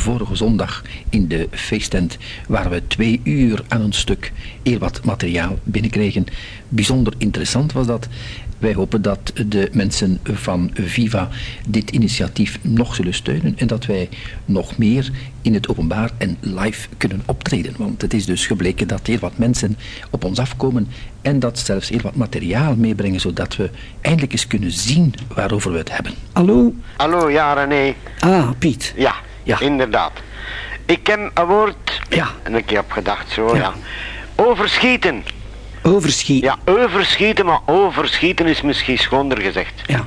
vorige zondag in de feesttent, waar we twee uur aan een stuk heel wat materiaal binnenkregen. Bijzonder interessant was dat. Wij hopen dat de mensen van Viva dit initiatief nog zullen steunen en dat wij nog meer in het openbaar en live kunnen optreden. Want het is dus gebleken dat heel wat mensen op ons afkomen en dat zelfs heel wat materiaal meebrengen, zodat we eindelijk eens kunnen zien waarover we het hebben. Hallo? Hallo, ja René. Ah, Piet. Ja, Ja. inderdaad. Ik heb een woord Ja. en ik heb gedacht zo, Ja. ja. Overschieten. Overschiet. Ja, overschieten, maar overschieten is misschien schonder gezegd. Ja.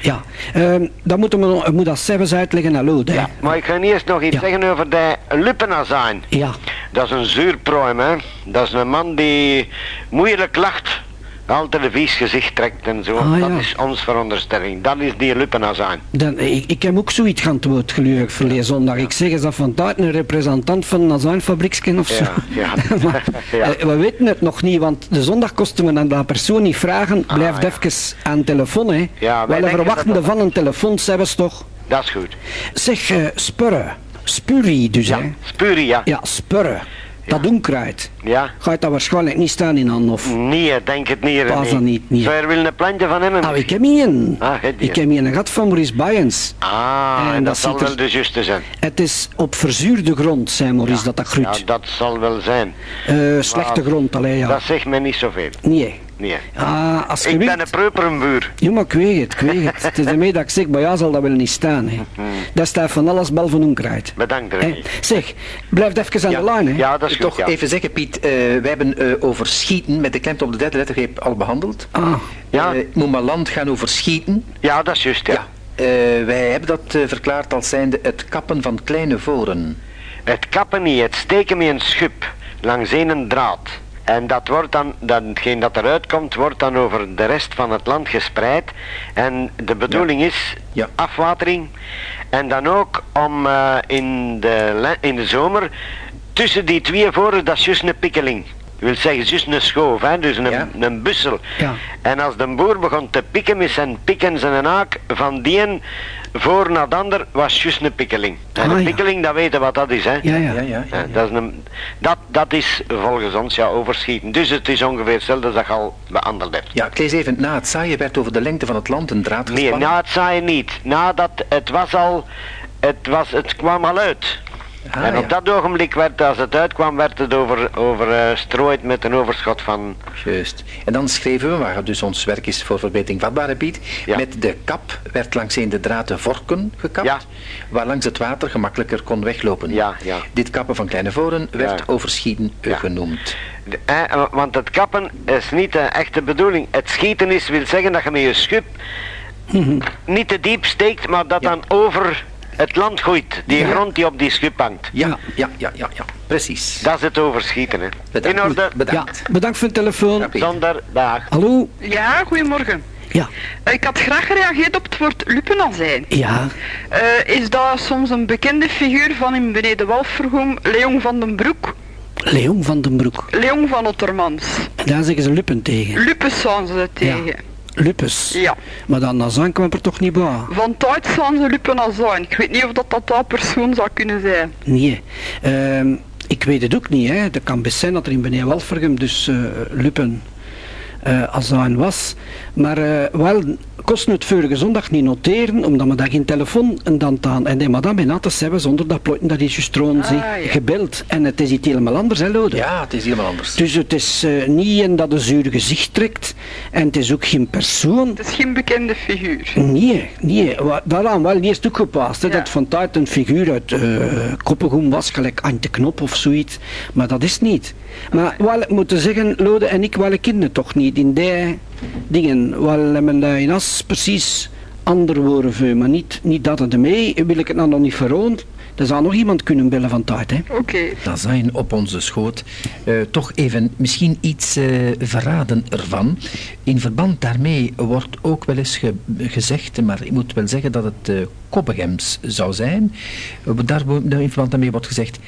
Ja. Ehm, dan moeten we moet dat zelfs uitleggen aan Lode. hè. Ja, maar ik ga eerst nog iets Ja. zeggen over de Luppenazijn. Ja. Dat is een zuurproim, hè. Dat is een man die moeilijk lacht, altijd een vies gezicht trekt en zo. Ah, dat ja. is ons veronderstelling. Dat is die Luppenazijn. Dan, ik, ik heb ook zoiets geantwoord gelukkig verleden zondag. Ik zeg, is dat vandaag een representant van een azijnfabrieksken of zo? Ja, ja. maar, eh, we weten het nog niet, want de zondag kosten we aan dat persoon niet vragen. Blijf Ah, ja. even aan de telefoon, hè. Ja, wij Wel, we denken verwachten dat dat- van een telefoon, zelfs toch? Dat is goed. Zeg, eh spurren. Spurie dus, Ja, hè. spurie, ja. Ja, spurren. Dat onkruid. Ja. Gaat dat waarschijnlijk niet staan in handen, of... Nee, denk het niet. Pas dan niet, niet. Zou je er willen een plantje van hebben? Nou, ik heb hier een. Ah, ik heb hier een gat van Maurice Bayens. Ah, En en, dat dat, zal er- wel de juiste zijn. Het is op verzuurde grond, zei Maurice, dat dat groeit. Ja, dat zal wel zijn. Eh, slechte Maar grond, allee, ja. Dat zegt mij niet zoveel. Nee. Nee. Ah, als Ik ben een preuperenbuur. Ja, maar ik weet het, ik weet het. het is ermee dat ik zeg, bij jou zal dat wel niet staan. Hè. Dat staat van alles bal van onkruid. Bedankt. René. Zeg, blijf even aan Ja. de lijn, hè. Ja, dat is goed, Toch ja. even zeggen, Piet, eh, wij hebben eh, over schieten met de klemtoon op de derde lettergreep al behandeld. Ah, Ja. Eh, Moemaland gaan over schieten. Ja, dat is juist, ja. Ja. Eh, wij hebben dat verklaard als zijnde het kappen van kleine voren. Het kappen niet, het steken met een schub langs een draad. En dat wordt dan, datgene dat eruit komt, wordt dan over de rest van het land gespreid. En de bedoeling is Ja. afwatering. En dan ook om eh, in, de, in de zomer tussen die twee voren, dat is juist een pikkeling. Wil zeggen, juist een schoof, hè, dus een, Ja. een bussel. Ja. En als de boer begon te pikken met zijn pik en zijn haak, van die een voor naar de ander, was juist een pikkeling. En Ah, een ja. pikkeling, dat weten wat dat is, hè. ja, ja. Ja, ja, ja, Ja, ja. dat, is een, dat, dat is volgens ons ja, overschieten. Dus het is ongeveer hetzelfde als dat je al behandeld hebt. Ja, ik lees even, na het zaaien werd over de lengte van het land een draad Nee, gespannen. na het zaaien niet. Nadat het was al, het, was, het kwam al uit. Ah, en op ja. dat ogenblik werd, als het uitkwam, werd het over, overstrooid met een overschot van... Juist. En dan schreven we, waar dus ons werk is voor verbetering Piet. Ja. Met de kap werd langs een de draad de vorken gekapt, Ja. waar langs het water gemakkelijker kon weglopen. Ja, ja. Dit kappen van kleine voren werd overschieten eh, Ja. genoemd. De- eh, want het kappen is niet de echte bedoeling. Het schieten is, wil zeggen dat je met je schub niet te diep steekt, maar dat dan over het land gooit. Die Ja. grond die op die schub hangt. Ja, ja, ja, ja, ja. precies. Dat is het overschieten, hè. Bedankt. In orde, Ja, Bedankt. bedankt voor de telefoon. Zonder dag. Hallo? Ja, goedemorgen. Ja. Ik had graag gereageerd op het woord lupenazijn. Ja. Eh is dat soms een bekende figuur van in beneden Walvergoem, Leon van den Broek, Leon van den Broek. Leon van Ottermans. En daar zeggen ze luppen tegen. Lupus zijn ze tegen. Lupus. Ja. Maar dan Nazan kwam er toch niet bij. Van tijd zijn ze lupenazijn. Ik weet niet of dat dat, dat persoon zou kunnen zijn. Nee. Ehm, ik weet het ook niet. Hè. Het kan best zijn dat er in Beneden Walvergem dus eh luppen eh azijn was. Maar eh, wel, kost het vorige zondag niet noteren, omdat we daar geen telefoon en dan aan. En die madame in te hebben zonder dat plotten dat is trouwens Ah, ja. gebeld. En het is iets helemaal anders, hè, Lode? Ja, het is helemaal anders. Dus het is eh, niet een dat een zuur gezicht trekt. En het is ook geen persoon. Het is geen bekende figuur. Nee, nee. Daaraan wel niet eens toegepast. Ja. Dat van tijd een figuur uit uh, Koppengoem was, gelijk Antje Knop of zoiets. Maar dat is niet. Maar wel, ik moet zeggen, Lode en ik, wel kinderen toch niet in die dingen. Wel daar in as precies ander woorden voor. Maar niet, niet dat het ermee, wil ik het nou nog niet verroond. Er zou nog iemand kunnen bellen van tijd, hè. Oké. Dan zijn op onze schoot eh, toch even misschien iets eh, verraden ervan. In verband daarmee wordt ook wel eens ge- gezegd, maar ik moet wel zeggen dat het eh Koppegems zou zijn. Daar, in verband daarmee wordt gezegd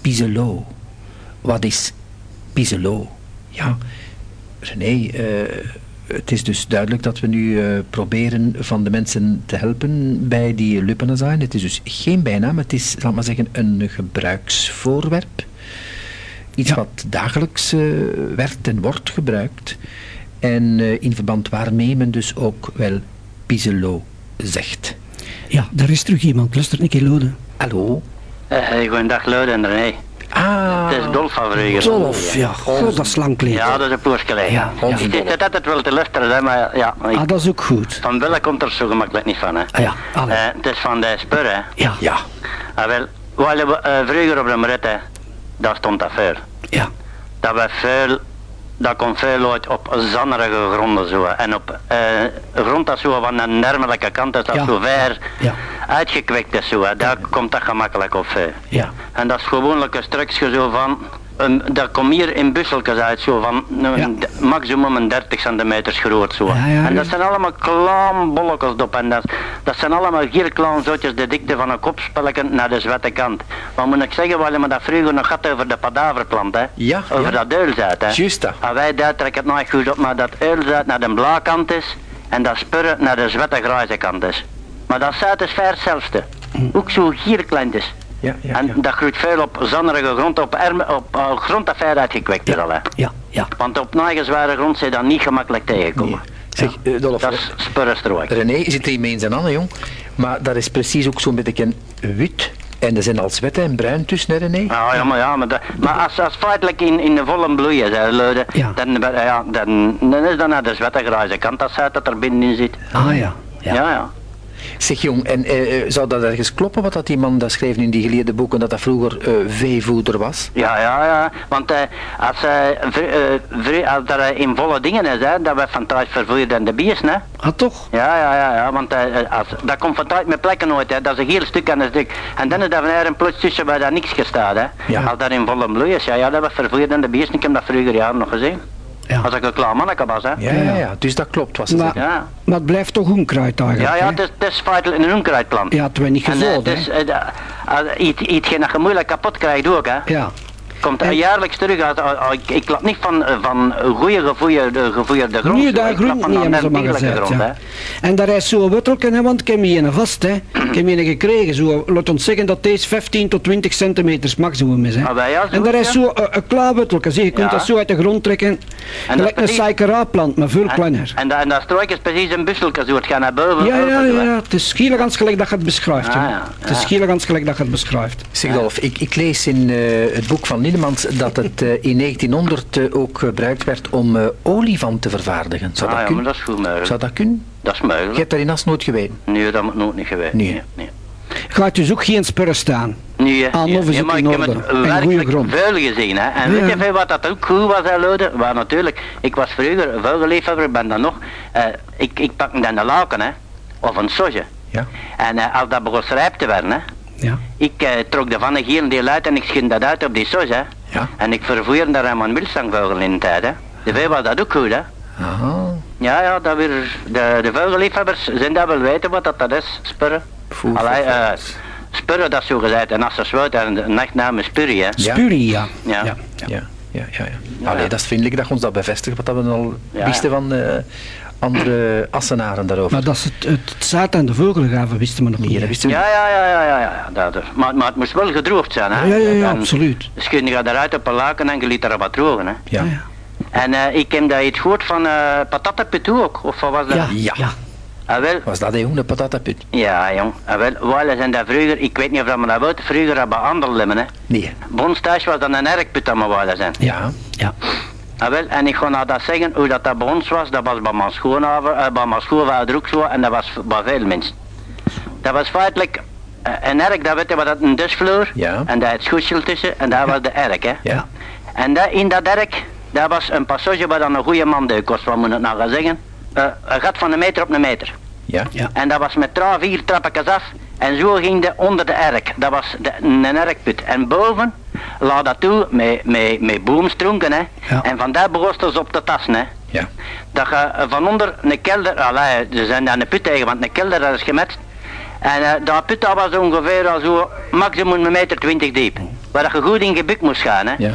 Piselot. Wat is Piselot? Ja, René, eh, het is dus duidelijk dat we nu eh, proberen van de mensen te helpen bij die Luppenazijn. Het is dus geen bijnaam, het is, laat maar zeggen, een gebruiksvoorwerp. Iets Ja. wat dagelijks eh, werd en wordt gebruikt. En eh, in verband waarmee men dus ook wel Piselo zegt. Ja, daar is terug iemand. Luister een keer Lode. Hallo? Eh, goedendag Luid en René. Ah, Het is Dolf van Vreugel. Dolf, ja. God, dat is lang geleden. Ja, dat is een poerskelij. Ja, ja. ja. Het is net altijd wel te luisteren, hè, maar ja, ik, Ah, dat is ook goed. van Wille komt er zo gemakkelijk niet van. Hè. Ah ja, allee. Eh, het is van de spur, hè. Ja, ja. Ah, wel, we we uh, vroeger op de Marette, daar stond dat vuil. ja. Dat was vuil, dat komt vuil uit op zanderige gronden zo. En op eh, grond dat zo van een nermelijke kant is, dat Ja. zo ver Ja. uitgekweekt is zo. Daar komt dat gemakkelijk op. Ja. En dat is gewoonlijk een stukje zo van, een, dat komt hier in busseltjes uit zo van een, Ja. d- maximum een 30 centimeter groot zo. Ja, ja, en dat zijn allemaal klein bolletjes op en dat, dat zijn allemaal hier klein zootjes de dikte van een kopspelletje naar de zwette kant. Wat moet ik zeggen, we hebben dat vroeger nog gehad over de padaverplant hè. Ja, Over dat uilzuid hè. Juist dat. En wij daar trekken het nog goed op, maar dat uilzuid naar de blaakkant is en dat spurren naar de zwette grijze kant is. Maar dat zuid is ver hetzelfde. Ook zo hier klein is. Ja, ja, en dat groeit veel op zanderige grond, op, erme, op eh, grond dat ver uitgekweekt is al. Hè. Ja, ja. Want op nage zware grond zijn dat niet gemakkelijk tegenkomen. Zeg, eh, Dolf, Dat is spurrenstrooi. René zit hier mee in zijn handen, jong. Maar dat is precies ook zo'n beetje wit. En er zijn al zwette en bruin tussen, hè, René? Ja, ja, maar, ja, maar, dat- maar als, als feitelijk in, in de volle bloei is, hè, luiden, Ja. dan, ja, dan, dan is dat naar de zwette grijze kant dat dat er binnenin zit. Ah ja. Ja, Ja. ja. Zeg jong, en eh, eh, zou dat ergens kloppen wat dat die man dat schreef in die geleerde boeken, dat dat vroeger eh, veevoeder was? Ja, ja, ja. Want eh, als, vr- als eh, in volle dingen is, hè, dat we van thuis vervoerd en de biers, hè. Ah, toch? Ja, ja, ja, ja, want als, dat komt van tijd met plekken nooit, hè. Dat is een heel stuk aan een stuk. En dan is dat van een plots tussen waar daar niks gestaan, hè. Ja. Als dat in volle bloei is, ja, ja, dat we vervoerd en de biers. Ik heb dat vroeger jaren nog gezien. Ja. Als ik een klaar manneke was, hè. Ja, ja, ja. Dus dat klopt, was het. Maar, Ja. maar het blijft toch onkruid eigenlijk, Ja, ja, het is, het is feitelijk een onkruidplant. Ja, het werd niet En eh, gezond, het is, da- als iets, dat je moeilijk kapot krijgt ook, hè. Ja. Komt En- er jaarlijks terug uit. uit- uit- ik, ik klap niet van, eh, van goede gevoerde, gevoerde grond. Nu daar van niet hebben ze maar gezegd, grond, ja. hè. En daar is zo'n wuttelken, hè, want ik heb hier een vast, hè. Ik heb hier een gekregen, zo, laat ons zeggen dat deze 15 tot 20 centimeters maximum is, hè. Ah, ja, en daar is zoiets, zo een, klaar wuttelken, zie je, kunt Ja. dat zo uit de grond trekken. dat Gelijk een suikeraaplant, maar veel kleiner. En, en dat strook is precies een busselke, zo het gaat naar boven. Ja, ja, ja, het is schieligans gelijk dat je het beschrijft. Ah, Het is gelijk dat je het beschrijft. Zeg Dolf, ik, ik lees in eh, het boek van Lindemans dat het eh, in 1900 eh, ook gebruikt werd om eh, olie van te vervaardigen. Zou Ah, dat ja, maar kunnen? dat is goed mogelijk. Zou dat kunnen? Dat is Je mogelijk. hebt daar in As nooit geweten. Nee, dat moet nooit niet geweest. Nee. nee. Gaat dus ook geen spurren staan. Nee. Ah, nee. ook maar in ik heb het werkelijk grond. vuil gezien. Hè. En Ja. weet je veel wat dat ook goed was, hè, Lode? Maar natuurlijk, ik was vroeger een vuilgeliefhebber, ben dan nog. eh, ik, ik pak dan een laken, hè. Of een sosje. Ja. En eh, als dat begon rijp te werden, hè. Ja. Ik eh, trok van een heel deel uit en ik schiet dat uit op die sos, hè. Ja. En ik vervoerde daar aan mijn milstangvuigel in de tijd, hè. De veel was dat ook goed, hè. Aha. Ja, ja, dat weer, de, de vuilgeliefhebbers zijn dat wel weten wat dat, dat is, spurren. Foe, Allee, eh, spurren, dat is zo gezegd. En als ze zwout, en een nachtnaam is spurrie, hè. Ja. Spurie, ja. Ja. Ja, ja, ja. ja. Ja, Allee, dat is vriendelijk dat je ons dat bevestigt, wat dat we al Ja, wisten van eh, andere Assenaren daarover. Maar dat is het, het, het zaad en de vogelgraven wisten we nog niet. wisten we Ja, ja, ja, ja, ja, ja. Dat, maar, maar het moest wel gedroogd zijn, hè. Ja, ja, ja, absoluut. Dus je gaat eruit op een laken en je liet er wat drogen, hè. Ja. Ja, ja. En eh, ik heb dat iets gehoord van eh patatapit ook, of wat was dat? Ja, Ja. ja. Ah, wel, Was dat een jonge patataput? ja, jong. Ah, wel, wij zijn dat vroeger, ik weet niet of dat me dat weet, vroeger hebben handelen, hè. Nee. Thuis was dat een erkput we waren zijn. Ja. ja. Ah, wel, en ik ga nou dat zeggen, hoe dat, dat bij ons was, dat was bij mijn schoonvader, eh, bij mijn schoonvader ook zo, en dat was bij veel mensen. Dat was feitelijk eh, een erk, dat weet je wat dat een dusvloer, Ja. en daar het schoesje tussen, en daar was de erk, hè. Ja. En dat, in dat erk, daar was een passage waar dan een goede man deed kost, wat moet ik nou gaan zeggen? Eh, een gat van een meter op een meter. Ja. Ja. En dat was met tra vier trappetjes af. En zo ging de onder de erk. Dat was de, een erkput. En boven lag dat toe met, met, met boomstronken. Hè. Ja. En van daar begon ze op te tassen. Hè. Ja. Dat je eh, van onder een kelder, allee, ze zijn daar een put tegen, want een kelder dat is gemet. En eh dat put dat was ongeveer al zo maximum een meter twintig diep. waar je goed in gebuk moest gaan. Hè. Ja.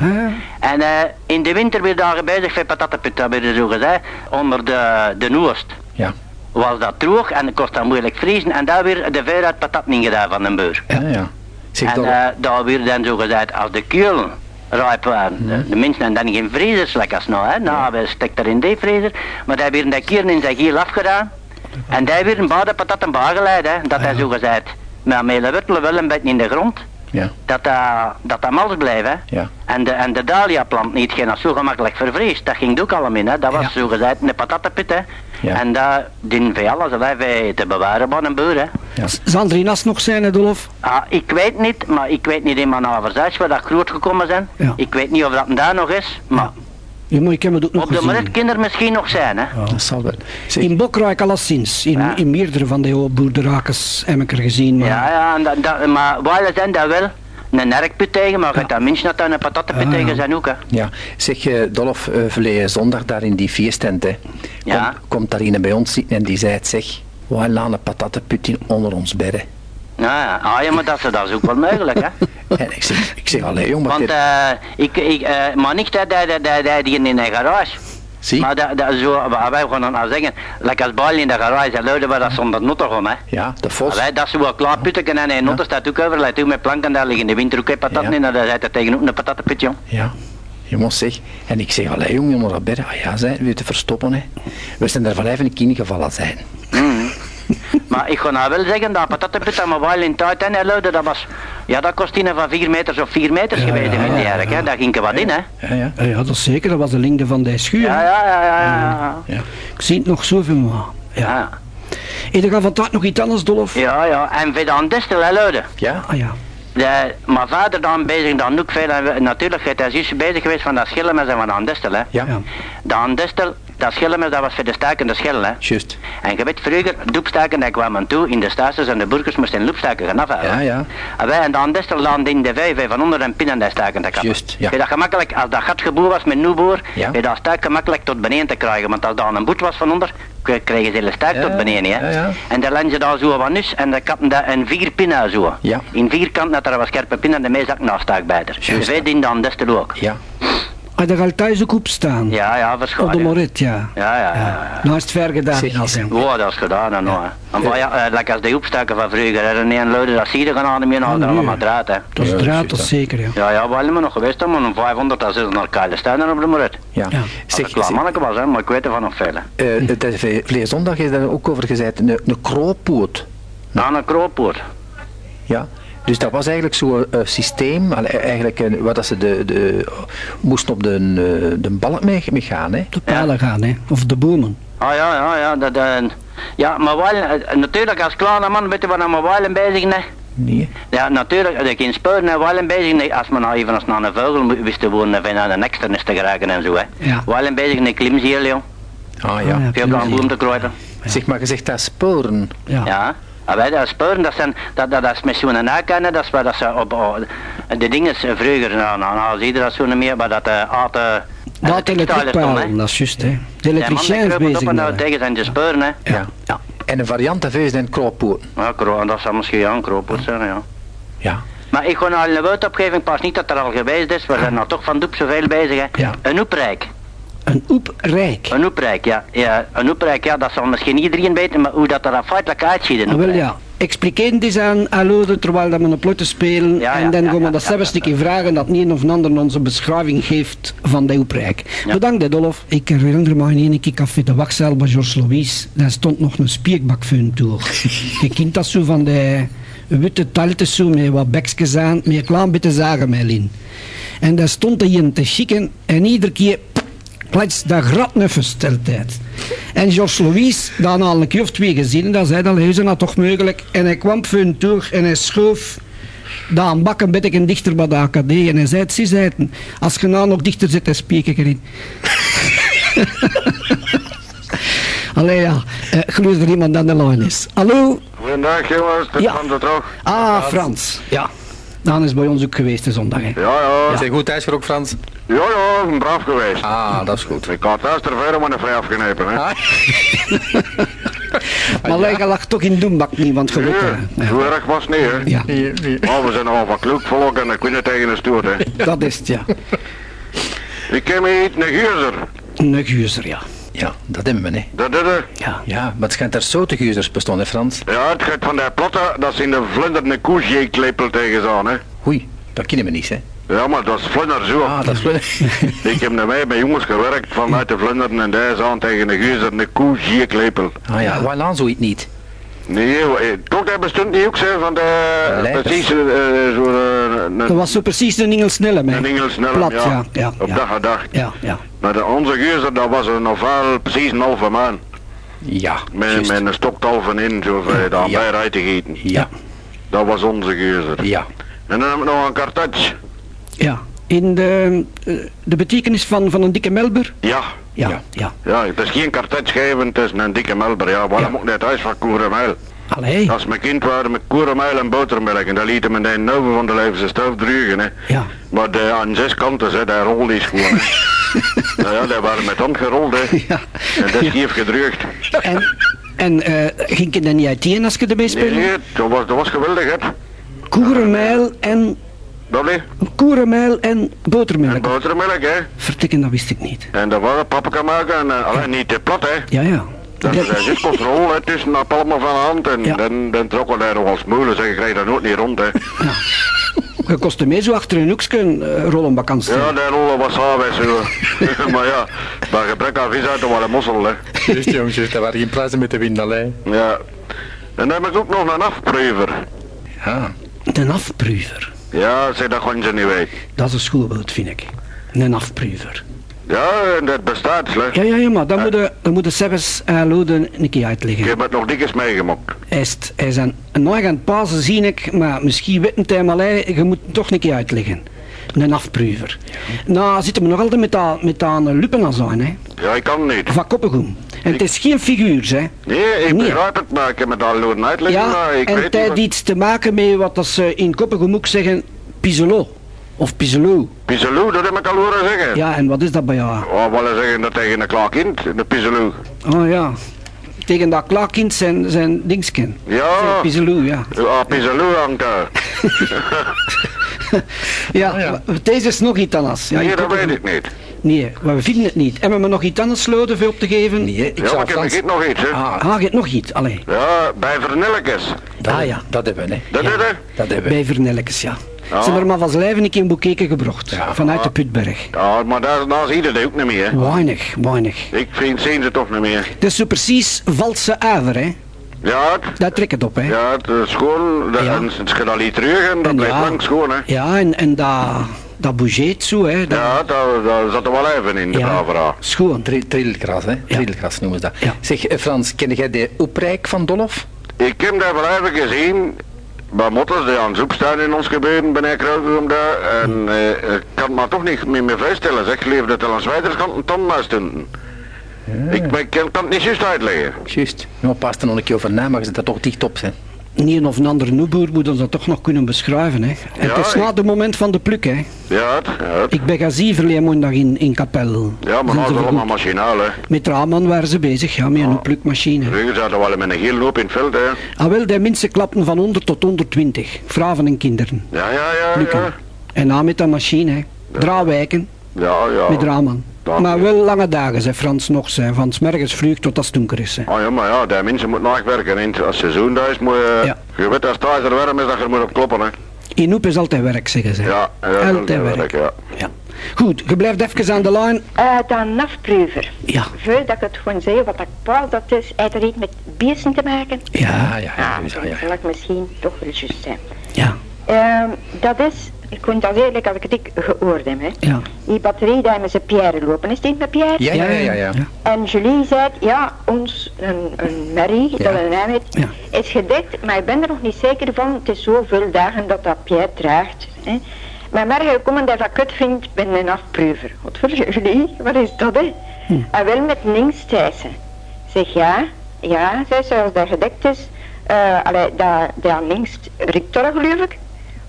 En eh, in de winter weer daar bezig met patattenput, dat werd zo gezegd, onder de, de noest. Ja. Was dat droog en kost dat moeilijk vriezen en daar weer de vuur uit patat in gedaan van de beur. Ja, ja. Zeg, En eh, daar weer dan zo gezegd, als de keulen rijp waren, de, de mensen en dan geen vriezers, lekker als nou, hè. Nou, we steken er in de vriezer, maar daar weer de keren in zijn giel afgedaan. En daar weer een bade patatten bageleid, hè, dat hij zo gezegd, wortelen wel een beetje in de grond, ja, dat dat, dat, dat mals blijft, hè. ja. En de, en de dahlia-plant niet, geen dat zo gemakkelijk vervreesd. Dat ging ook allemaal in, hè. Dat was Ja. zo gezegd een patattenput, hè. Ja. En dat dienen wij alles, hè, wij te bewaren van een boer, hè. Zal er in as nog zijn, Dolf? Ah, ik weet niet, maar ik weet niet in mijn overzijds waar dat groot gekomen zijn. Ja. Ik weet niet of dat daar nog is, maar Ja, maar ik heb het ook nog op de markt kinderen misschien nog zijn, hè. Dat zal wel. Zeg, In Bokrijk alleszins. In, Ja. in meerdere van die oude boerderakens heb ik er gezien. Maar... Ja, ja, en dat, dat, maar wij zijn dat wel. Een nerkput tegen, maar je dat mensen dat daar een patattenput Ah, ja. tegen zijn ook, hè. ja. zeg eh, Dolf, eh, verleden zondag daar in die feesttent, hè. Ja. Komt, daar een bij ons zitten en die zei het, zeg, wij laten een patattenput in onder ons bedden. Nou ja, ah, ja, maar dat is, dat is ook wel mogelijk, hè. En ik zeg, ik zeg allee jong, wat Want, eh, ik, ik, eh, maar niet dat dat- dat- dat- dat die in een garage. zie? Maar dat, dat zo, wij gaan dan nou zeggen, lekker als bal in de garage, dan luiden we dat zonder notter om, hè. Ja, de vos. Wij, dat is een klaar putten en een notter staat ook over, ook met planken, daar liggen in de winter ook patat Ja. in, en dan zit er tegen ook een patattenput, jong. Ja, jongens zeg. En ik zeg, allee jong, onder dat bedden. Ah ja, zei, weer te verstoppen, hè. We zijn er van even een kind gevallen zijn. Maar ik ga nou wel zeggen, dat patattenput dat we wel in tijd en luiden, dat was, ja dat kost in van 4 meters of 4 meters geweest, in die eigenlijk, hè. Daar ging er wat in, hè. Ja, ja. Dat is zeker. Dat was de lengte van die schuur. Ja, ja, ja, ja, ja. Ja. Ik zie het nog zoveel, maar... Ja. Ja, Hey, er gaat vandaag nog iets anders, Dolf? ja, ja. en voor de destel, hè, luiden. Ja? Ah ja. De, mijn vader dan bezig, dan ook veel, en natuurlijk, hij is bezig geweest van dat schillen en van de andestel, hè. Ja, Ja. De andestel, dat schillen, dat was voor de stakende schillen, hè. juist. En je weet, vroeger, doepstaken, die kwamen toe in de stations en de burgers moesten loopstaken gaan afhalen. Ja, ja. En wij en de andestel laden in de vijf van onder en pinnen staken te kappen. Juist, ja. Je dat gemakkelijk, als dat gat geboren was met nieuwboer, Ja. je dat staak gemakkelijk tot beneden te krijgen. Want als daar een boet was van onder, kregen ze hele staak Ja, tot beneden, hè. ja, ja. En dan legden ze daar zo wat nus en dan kappen dat in vier pinnen zo. Ja. In vierkant dat er wat scherpe pinnen en de meezak naast staak bij er. Juist. Wij dienen de andestel ook. Ja. Ah, daar gaat thuis ook op staan. Ja, ja, Op de morit, ja. Ja, ja, ja. ja. Nou is het ver gedaan. Wow, dat is gedaan en nou, hè. En maar ja, eh, lekker als de opstaken van vroeger. En een luiden dat zie je gaan aan meer de nee. allemaal draad, hè. Dat is Ja, draad, dat zeker, ja. Ja, ja, we hebben nog geweest, hè, maar een 500, dat is naar Keilen staan op de moret. Ja. Ja. Als Zeg, zeg, manneke was, hè, maar ik weet er van nog veel. hè. eh, het is ve- verleden zondag is daar ook over gezegd, een, een krooppoot. Aan een krooppoort. Ja. Dus dat was eigenlijk zo'n eh, systeem, allee, eigenlijk een, wat dat ze de, de, moesten op de, eh, de balk mee, mee gaan. Hè. De palen gaan, hè. Of de bomen. Ah ja, ja, ja. Dat, eh, ja, maar wel, eh, natuurlijk als kleine man weet je waar we wel bezig zijn. Nee. Ja, natuurlijk, dat ik in speuren en bezig nee, als men nou even als naar een vogel wist te wonen en naar een externis te geraken en zo, hè. Ja. Wel bezig in een klimziel, joh. Ah Ah, ja. Veel aan een boom te kruipen. Zeg maar, je zegt dat sporen. Ja. Ja. En wij dat speuren, dat, zijn, dat, dat, dat is met zo'n nakennen, dat is waar dat ze op, op- de dingen eh, vroeger, nou, nou, nou zie je dat zo niet meer, maar dat uh, aten... Dat elektriekpalen, dat is juist, hè. De elektricien is bezig en nou tegen zijn te speuren, hè. Ja. Ja. En een variant daarvan is dan krooppoot. Ja, kro- dat zou misschien ja, een krooppoort zijn, ja. Ja. Maar ik ga nou een woord opgeven, pas niet dat er al geweest is, we zijn nou toch van doep zoveel bezig, hè. Ja. Een oeprijk. Een oeprijk. Een oeprijk, ja. ja. Een oeprijk, ja, dat zal misschien iedereen weten, maar hoe dat er feitelijk uitziet, een Ah, wel ja. Expliqueer eens aan Alode terwijl dat we een plotte spelen. Ja, ja, en dan gaan we dat zelfs een keer vragen dat niet een of ander onze beschrijving geeft van de oeprijk. Bedankt, Dolf. Ik herinner me in een keer café de wachtzaal bij George Louis. Daar stond nog een hem toe. Je kent dat zo van de witte taltes zo met wat bekjes aan, met een klein beetje in. En daar stond hij in te chicken en iedere keer plats dat gratnuffes tijd. En George Louis, dan al een keer of twee gezien, dat zei dan, is dat toch mogelijk? En hij kwam voor een toer en hij schoof dat een bak een beetje dichter bij de AKD. En hij zei, zie zei het, als je nou nog dichter zit, dan spreek ik erin. Allee ja, uh, geloof er iemand aan de lijn is. Hallo? Goedendag jongens, dit Ja. van de terug. Ah, Frans. Ja. Dan is bij ons ook geweest de zondag. Hè. Ja, ja. Is hij goed thuis ook, Frans? Ja, ja, braaf geweest. Ah, dat is goed. Ik had thuis er verder maar een vrij afgenepen, hè. Ah. Maar hij lag toch in Doembak niet, want gelukkig. Ja, zo erg was het niet, hè. Ja, Nee, nee. Maar we zijn nogal van kloek volk en ik kunnen tegen de stoot, hè. dat is het, ja. Ik ken me niet een guurzer. Een ja. Ja, dat hebben we, hè. Dat is het. Ja, Ja, maar het schijnt er zoutenguzers bestaan, hè, Frans? Ja, het gaat van die platte, dat ze in de vlinderde koesjeeklepel tegen zijn, hè. Oei, dat kennen we niet, hè. Ja, maar dat is vlinder zo. Ah, dat is wel... Ik heb mij bij jongens gewerkt vanuit de vlinderen en daar aan tegen de guurzer een koesjeeklepel. Ah ja, waar laan zoiets niet? Nee, eh, toch dat bestond niet ook, hè, van de, precies, eh, zo, eh, dat was zo precies een Engels snelle, een Engels ja, ja, ja, op dag gedacht. Ja, ja. Maar de, onze guurzer, dat was een ovaal, precies een halve man. Ja, Met, met een stoktalven in, zo Ja. aanbij uit te gieten. Ja, Dat was onze guurzer. ja. En dan hebben we nog een kartatje. Ja. In de, eh, de betekenis van, van een dikke melber? Ja. Ja, Ja. ja. Het is geen kartatje geven, het is een dikke melber. Ja, waarom Ja. ook net huis van? Allee. Als mijn kind waren met koerenmijl en botermelk en dan lieten me de noven van de levensste stof drugen, hè. Ja. Maar de, aan zes kanten, hè, daar rolde is gewoon. nou ja, die waren met hand gerold, hè. Ja. En dat is scheef gedrukt. En, en eh, ging je dan niet uiteen als je Nee, speelde? nee, dat was, dat was geweldig, hè. Koerenmijl en, Dat ligt. koerenmijl en En botermelk. botermelk, hè. Vertikken, dat wist ik niet. En dat was een paprika maken en uh, alleen niet te plat, hè. Ja, ja. Dat- er zit controle hè, tussen de palmen van de hand en Ja. dan, dan trokken we daar nog als moeilijk, zeg ik krijg dat nooit niet rond, hè. Je kostte mee zo achter een hoekje uh, rollenbakans. Ja, de rollen was zo. maar ja, bij gebrek aan vis uit, dan een mossel, hè. Juist, jongens. Dat waren geen plaatsen met de wind, allee. Ja. En dan heb ik ook nog een afproever. Ja. Een afproever. Ja, zeg, dat gaan ze niet weten. Dat is een schoolwoord, vind ik. Een afproever. Ja, en dat bestaat, hè. Ja, ja, ja, maar dan moet je, dan moet je zelfs uh, Lode een keer uitleggen. heb het nog dikwijls meegemaakt. Hij is, hij is aan, nog aan het pasen, zie ik, maar misschien weet hij maar hij, je moet het toch een keer uitleggen. Een afproever. Nou, zitten we nog altijd met dat, met dat lupen aan hè. Ja, ik kan niet. Van Koppengoem. En het is geen figuur, hè. Nee, ik Nee. begrijp het, maar ik heb het uitleggen, Ja, maar ik en weet het heeft iets te maken met wat dat ze in Koppengoem ook zeggen, pizzolo. Of pizzolo. Pizzoloo, dat heb ik al horen zeggen. Ja, en wat is dat bij jou? Oh, willen zeggen dat tegen een klaar kind, de pizzoloo. Oh ja. Tegen dat klaarkind zijn, zijn dingsken. Ja. Pizzolo, ja. Ja, pizzoloo hangt daar. Ja, Oh ja. deze is nog iets anders. Ja, nee, dat weet ik niet. Nee, maar we vinden het niet. Hebben we nog iets anders sloten voor op te geven? Nee, ik ja, zou maar ik heb nog iets, hè. Ah, Ah, nog iets, allee. Ja, bij Vernellekes. dat, ah, ja. dat hebben we, hè. Dat ja, is het? Dat hebben we. Bij Vernellekes, ja. Ja. Ze hebben er maar van lijven een keer een boekeken gebracht. Ja. Vanuit de Putberg. Ja, maar daar, daar zie je dat ook niet meer, hè. Weinig, weinig. Ik vind, zien ze toch niet meer. Is zo precies valse uiver, hè. Ja, het, Dat trekt het op, hè. ja, het is schoon. Dat, Ja. En het gaat al niet terug en dat En blijft ja. lang schoon, hè. Ja, en, en dat, dat bougeert zo, hè. Dat, Ja, daar, daar zat er wel even in, de ja, bravera. schoon. Tri- Trilgras, hè? Trilgras noemen ze dat. Ja. Zeg, eh, Frans, ken jij de Oprijk van Dolf? Ik heb daar wel even gezien, bij motters die aan zoek staan in ons gebeuren, ben ik om daar. En eh, ik kan het me toch niet meer, meer vaststellen, zeg, leefde het al aan Zwijderskant een ton maar stunden. Ik, maar ik kan, kan het niet juist uitleggen. Juist. Nou, pas er nog een keer over na, maar zit er toch dicht op, hè? Een of een andere noeboer moet ons dat toch nog kunnen beschrijven, hè. En Ja, het is na ik- het moment van de pluk, hè. Ja, het. Ik ben gaan zien verleden maandag in, in Kapel. ja maar ze is allemaal machinaal, hè. Met Raman waren ze bezig, ja, met een plukmachine. Vroeger zaten we wel met een heel loop in het veld, hè. Ah wel, die mensen klapten van 100 tot 120. Vrouwen en kinderen. Ja, ja, ja, Plukken. ja. En na met dat machine, hè. Draaiwijken Ja, ja. met Raman. Maar wel lange dagen, zei Frans nog, zei, van 's morgens vroeg tot als het donker is. Hè. Oh ja, maar ja, die mensen moeten nachtwerken. En als het seizoen daar is, moet je... Ja. Je weet als het thuis er warm is, dat je er moet op kloppen, hè. In Hoep is altijd werk, zeggen ze. Ja, ja, altijd werk. ja. Ja. Goed, je blijft even aan de lijn. Uh, dan afproever. Ja. Voordat ik het gewoon zeg wat ik praat, dat is, heeft er iets met beesten te maken? Ja, ja, ja. Ah, ja, dan ja. zal ik misschien toch wel juist zijn. ja, Ehm, dat is, ik kon dat eerlijk als ik het ik gehoord heb, hè. ja. Die batterij die met zijn Pierre lopen, is het niet met Pierre? Ja, ja, ja, ja. En Julie zei, ja, ons, een, een Marie, dat een naam heeft, is gedekt, maar ik ben er nog niet zeker van. Het is zoveel dagen dat dat Pierre draagt. Hè. Maar morgen gekomen dat ik het vind, ben een afproever. Wat voor Julie, wat is dat, hè? En wel met links ze. Zeg ja, ja, zei ze, als dat gedekt is, eh allee, dat, dat links riekt toch geloof ik.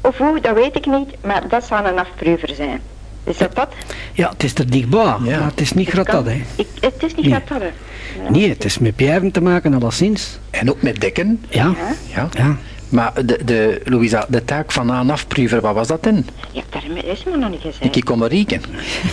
Of hoe, dat weet ik niet, maar dat zou een afproever zijn. Is dat dat? Ja, het is er dichtbij, Ja. maar het is niet Ik grat kan- dat, hè. Ik, het is niet Nee. grat dat, hè. Nee, het is met pierren te maken, alleszins. En ook met dekken. Ja, Ja. ja. Maar de, de, Louisa, de taak van aan afproeven, wat was dat dan? Ja, dat is me nog niet gezegd. Ik kom maar rieken.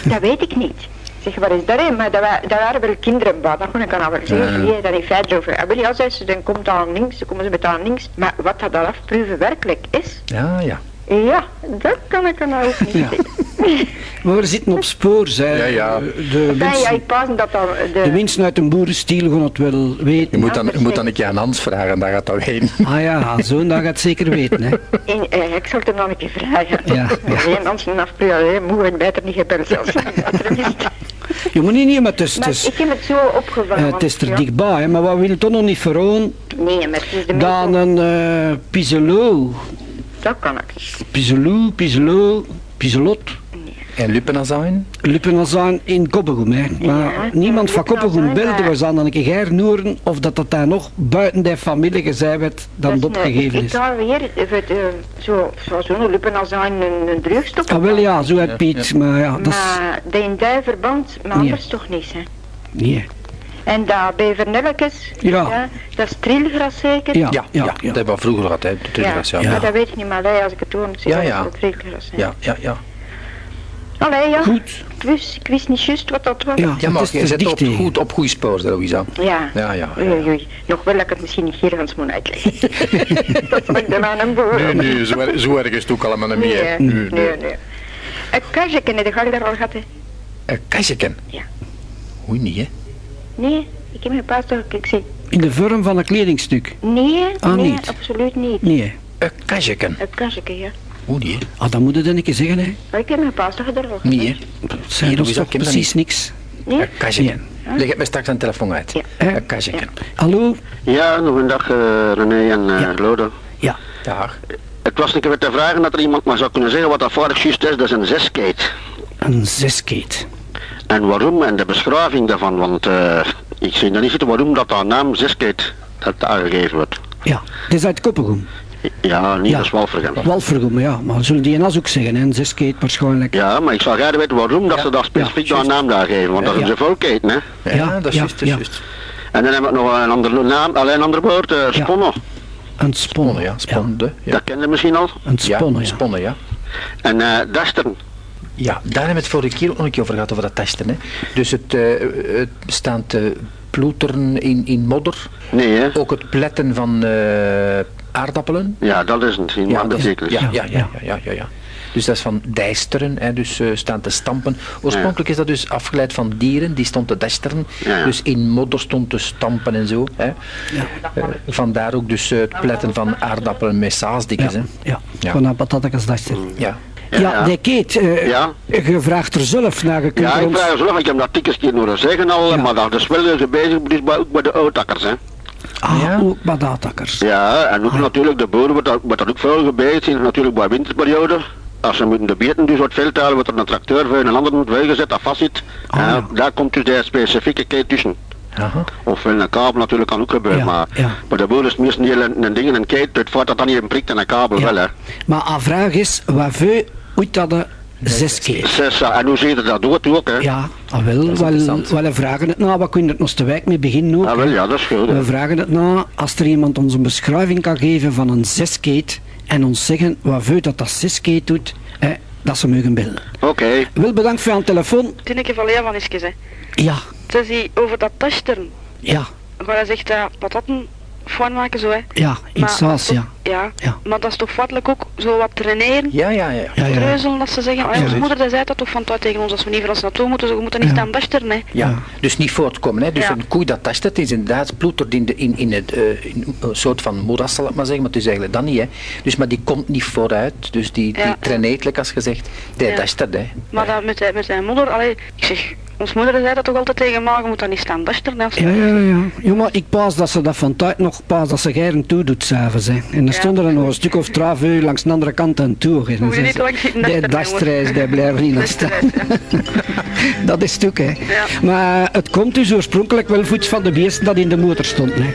Dat weet ik niet. Zeg, wat is dat? hè? Maar dat, wa dat waren wel kinderen, maar dat kon ik aan wel zeggen. Ja. Dat in feite over. Ah, wel, ja, zei ze, dan komt aan links, dan komen ze met aan links. Maar wat dat dan afproeven werkelijk is, Ja, ja. ja, dat kan ik dan ook niet Ja. zeggen. Maar we zitten op spoor, zei Ja, ja. De, Ja, ja, mensen, ik pas dat dan de... de mensen uit een boerenstiel gaan het wel Je weten. moet, dan, je moet dan een keer aan Hans vragen, daar gaat dat heen. Ah ja, zo'n dag gaat het zeker weten, hè. in- eh, ik zal het hem nog een keer vragen. Ja. Geen mensen afproeven, hè. moe en beter niet gebeld zelfs. Je moet niet, maar het is, het Maar is, ik heb het zo opgevangen. eh, het want, is er ja, dichtbij. Maar wat wil je toch nog niet verhogen Nee, maar het is de dan een eh Piselot. Dat kan ik. Piselot, Piselot, Piselot. En Luppenazijn? Luppenazaan in Koppelgoem, hè. Maar Ja, niemand van Koppelgoem belde maar- was aan dan een keer noeren of dat dat daar nog buiten de familie gezegd werd dan Dat is opgegeven Ik is. ga weer even eh, zo, zo, zo'n luppen als aan een, drugstok. Ah, wel ja, zo uit Piet, maar ja, dat is... Maar de in die verband, maar Nee. anders toch niet, hè. Nee. En dat bevernelletjes, Ja. dat is trilgras zeker? Ja, Ja, ja, dat hebben we vroeger gehad, hè. De ja. ja. Maar Ja, dat weet ik niet, maar als ik het doe, zeg Ja, ik ja. dat het trilgras hè. ja, ja. ja. Allee, ja. Goed. Ik wist, ik wist niet juist wat dat was. Ja, Ja, maar je zit op, goed, op goede spoor, Louisa. Ja. Ja, ja. Oei, oei, oei. Nog wel dat ik het misschien niet hier gaan moet uitleggen. dat zal ik dan aan hem behoren. nee, zo, er- zo erg is het ook allemaal niet Nee, meer. hè. nee, nee. Een kastje, ken je de gang daar al gehad, hè? Een kastjeken? Ja. Oei, niet, hè. Nee, ik heb mijn paas toch, ik zeg, In de vorm van een kledingstuk. nee, Ah, nee, niet? absoluut niet. Nee. Een kastjeken? Een kastje, ja. Niet, hè. Ah, dat moet je dan een keer zeggen, hè. Ik heb mijn paas toch er gehad, Niet, hè. Zijn Hier, toch ken dat precies niks. Nee? Een kastjeken. Leg het me straks aan de telefoon uit. Ja. Een. Hallo? Ja, nog een dag eh, René en eh Ja. Ja. Dag. Het was een keer te vragen dat er iemand maar zou kunnen zeggen wat dat voor juist is. Dat is een zeskate. Een zeskate. En waarom en de beschrijving daarvan, want eh, ik zie dan niet zitten waarom dat de naam zeskate dat aangegeven wordt. Ja. Het is uit Koppelgoem. Ja, niet Ja. als Walvergen. Walvergoem, ja. Maar zullen die een ook zeggen, hè. Een zeskate waarschijnlijk. Ja, maar ik zou graag weten waarom dat ze dat specifiek Ja, naam daar geven, want dat is Ja. een volketen, hè. Ja, Ja, dat is ja, juist. En dan hebben we nog een andere naam, alleen een ander woord, eh sponnen. Een sponnen. Ja. Sponnen, ja. Dat kende je misschien al. Een sponnen, ja. ja. Sponnen, ja. En eh dasteren. Ja, daar hebben we het vorige keer ook nog een keer over gehad, over dat testen. Hè. Dus het, eh, het staan te ploeteren in, in modder. Nee, hè. Ook het pletten van eh, aardappelen. Ja, dat is het. Ja, ja, dat is- betekenis. ja, ja, ja, ja, ja, ja. Dus dat is van dijsteren, hè, dus eh, staan te stampen. Oorspronkelijk is dat dus afgeleid van dieren, die stond te dijsteren. Ja, ja. Dus in modder stond te stampen en zo. Hè. Eh, vandaar ook dus eh, het pletten van aardappelen met saasdikjes. Ja, Hè. ja. Ja. Patatjes dat is er. Ja. Ja, Ja, eh, Ja. je vraagt er zelf naar. Je kunt Ja, er ik ons... vraag zelf, ik heb dat tikjes keer horen zeggen al, Ja. maar dat is wel bezig, dus bij, ook bij de oudtakkers, hè. Ah, Ja. ook badatakkers. Ja, en ook Ah. natuurlijk de boeren wordt dat ook veel gebeten, zijn natuurlijk bij winterperiode. Als ze moeten de beten dus wat veld halen, wordt er een tracteur voor een ander moet gezet dat vastzit. Ah. Daar komt dus de specifieke keten tussen. Aha. Of een kabel natuurlijk kan ook gebeuren, Ja, maar ja. bij de boeren is het meestal niet een, een ding, een keten, het feit dat dat niet een prikt en een kabel wel, hè. Maar de vraag is, waarvoor moet dat zes keer? Zes, ja, en hoe zie je dat doet ook, hè? Ja, ah, wel, wel, we vragen het na. We kunnen het nog te wijk mee beginnen ook. Ah, wel, ja, dat is goed. hè. We vragen het na als er iemand ons een beschrijving kan geven van een zeskate en ons zeggen waarvoor dat dat zeskate doet, hè, dat ze mogen bellen. Oké, Wel bedankt voor aan telefoon. Tineke van Lea van Iskes, hè. Ja, Ze zie over dat tasteren. ja, Waar hij zegt dat patatten fijn maken zo, hè. ja, in Maar dat ja. Ja. Ja. maar dat is toch feitelijk ook zo wat traineren. Ja, ja, ja. Ja, ja. Treuzelen, dat ze zeggen. Oh, ja, onze moeder die zei dat toch van tijd tegen ons, als we niet voor ons naartoe moeten, we moeten niet Ja. staan basteren, hè. Ja, Ja. dus niet voortkomen. Hè. Dus Ja. een koe dat tastert is inderdaad ploetert in, de, in, in, het, eh, in een soort van moeras, zal ik maar zeggen, maar het is eigenlijk dat niet. Hè. Dus, maar die komt niet vooruit, dus die, die Ja. traineert, als gezegd, die Ja. Hè. Maar dat met, zijn- met zijn moeder, allee, ik zeg, ons moeder zei dat toch altijd tegen me, je moet dat niet staan basteren. Ja, ja, ja. ja maar ik paas dat ze dat van tijd nog paas dat ze geiren toe doet s'avonds. En dan Ja. stonden er nog een stuk of twaalf uur langs de andere kant aan toe. Dan Moet je niet lang zitten Die dastreis, die blijven niet naar staan. dat is stuk, hè. Ja. Maar het komt dus oorspronkelijk wel voets van de beesten dat in de motor stond, hè.